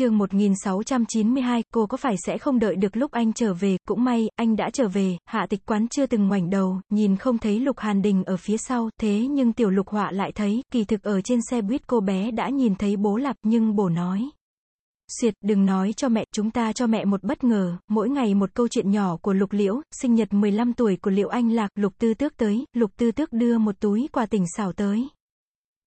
chương 1692, cô có phải sẽ không đợi được lúc anh trở về, cũng may, anh đã trở về, hạ tịch quán chưa từng ngoảnh đầu, nhìn không thấy Lục Hàn Đình ở phía sau, thế nhưng tiểu Lục Họa lại thấy, kỳ thực ở trên xe buýt cô bé đã nhìn thấy bố lạp, nhưng bố nói. Xuyệt, đừng nói cho mẹ, chúng ta cho mẹ một bất ngờ, mỗi ngày một câu chuyện nhỏ của Lục Liễu, sinh nhật 15 tuổi của Liễu Anh Lạc, Lục Tư Tước tới, Lục Tư Tước đưa một túi quà tỉnh xảo tới.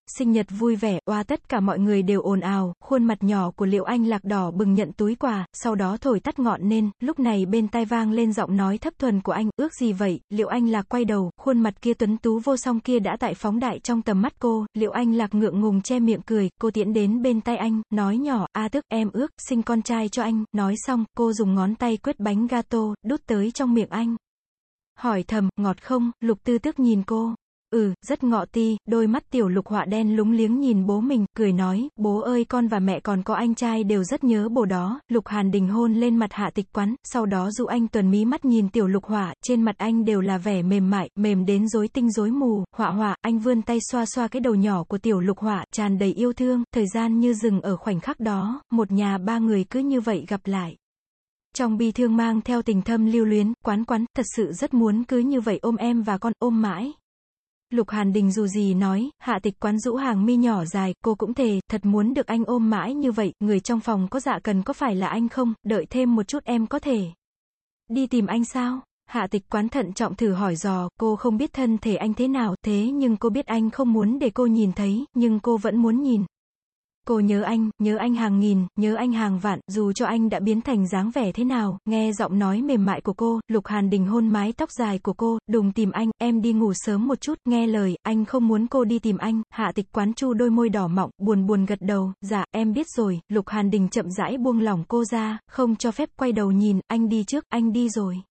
Sinh nhật vui vẻ, oa tất cả mọi người đều ồn ào, khuôn mặt nhỏ của Liệu Anh lạc đỏ bừng nhận túi quà, sau đó thổi tắt ngọn nên, lúc này bên tai vang lên giọng nói thấp thuần của anh, ước gì vậy, Liệu Anh lạc quay đầu, khuôn mặt kia tuấn tú vô song kia đã tại phóng đại trong tầm mắt cô, Liệu Anh lạc ngượng ngùng che miệng cười, cô tiễn đến bên tay anh, nói nhỏ, a tức, em ước, sinh con trai cho anh, nói xong, cô dùng ngón tay quét bánh gato, đút tới trong miệng anh. Hỏi thầm, ngọt không, lục tư tức nhìn cô. Ừ, rất ngọ ti, đôi mắt tiểu lục họa đen lúng liếng nhìn bố mình, cười nói, bố ơi con và mẹ còn có anh trai đều rất nhớ bố đó, lục hàn đình hôn lên mặt hạ tịch quán, sau đó dụ anh tuần mí mắt nhìn tiểu lục họa, trên mặt anh đều là vẻ mềm mại, mềm đến rối tinh rối mù, họa họa, anh vươn tay xoa xoa cái đầu nhỏ của tiểu lục họa, tràn đầy yêu thương, thời gian như dừng ở khoảnh khắc đó, một nhà ba người cứ như vậy gặp lại. Trong bi thương mang theo tình thâm lưu luyến, quán quán, thật sự rất muốn cứ như vậy ôm em và con, ôm mãi. Lục Hàn Đình dù gì nói, hạ tịch quán rũ hàng mi nhỏ dài, cô cũng thề, thật muốn được anh ôm mãi như vậy, người trong phòng có dạ cần có phải là anh không, đợi thêm một chút em có thể. Đi tìm anh sao? Hạ tịch quán thận trọng thử hỏi dò, cô không biết thân thể anh thế nào, thế nhưng cô biết anh không muốn để cô nhìn thấy, nhưng cô vẫn muốn nhìn. Cô nhớ anh, nhớ anh hàng nghìn, nhớ anh hàng vạn, dù cho anh đã biến thành dáng vẻ thế nào, nghe giọng nói mềm mại của cô, Lục Hàn Đình hôn mái tóc dài của cô, đùng tìm anh, em đi ngủ sớm một chút, nghe lời, anh không muốn cô đi tìm anh, hạ tịch quán chu đôi môi đỏ mọng, buồn buồn gật đầu, dạ, em biết rồi, Lục Hàn Đình chậm rãi buông lỏng cô ra, không cho phép quay đầu nhìn, anh đi trước, anh đi rồi.